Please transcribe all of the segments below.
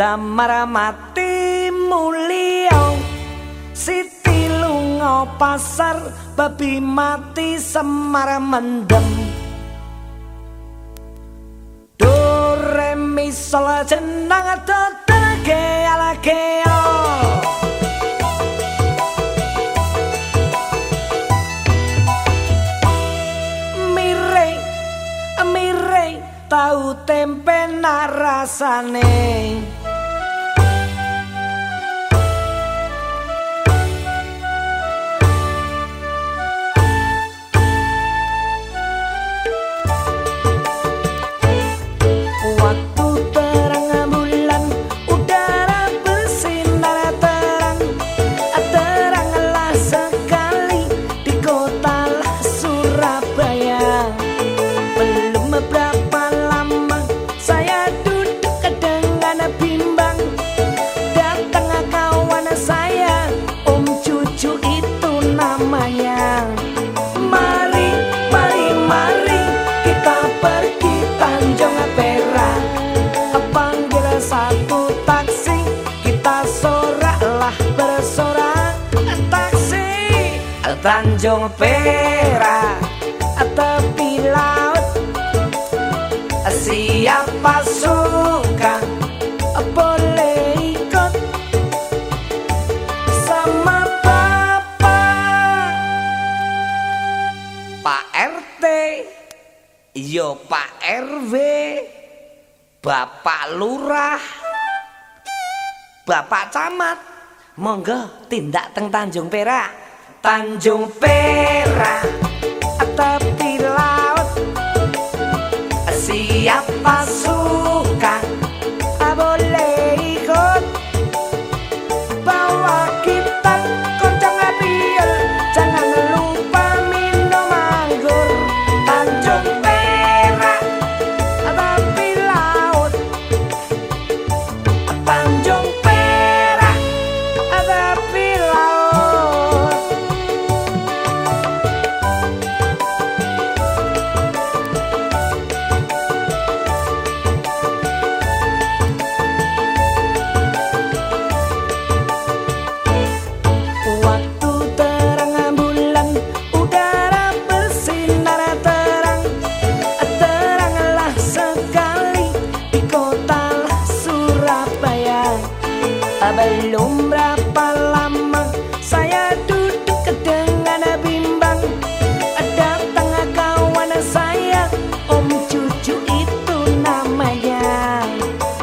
Damar mati mulia Siti lunga pasar babi mati semar mendem Do re mi sol jenang dodege ala keo tau tempe narasane Tanjung Perak tepi laut. Siapa suka boleh ikut. Sama bapak Pak RT yo Pak RW Bapak Lurah. Bapak Camat. Monggo tindak teng Tanjung Perak Tanjung Perak belum berapa lama saya duduk dengan bimbang? Datang kawan saya om cucu itu namanya.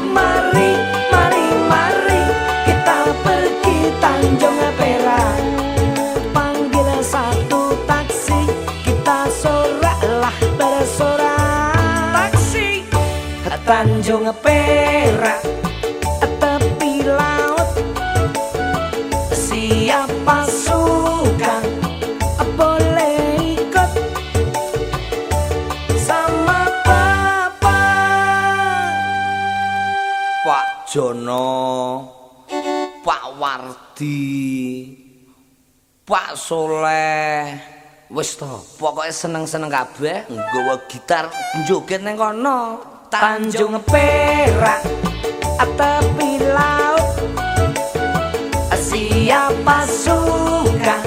Mari mari mari kita pergi Tanjung Perak. Panggil satu taksi kita soraklah bersorak. Taksi. Tanjung Perak Jono Pak Wardi Pak Soleh. Wis to pokoke seneng-seneng kabeh nggawa gitar joget ning kono. Tanjung Perak tepi laut siapa suka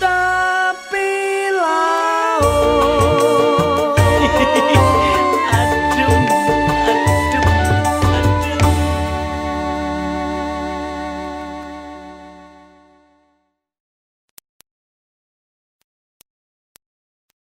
Tapi lah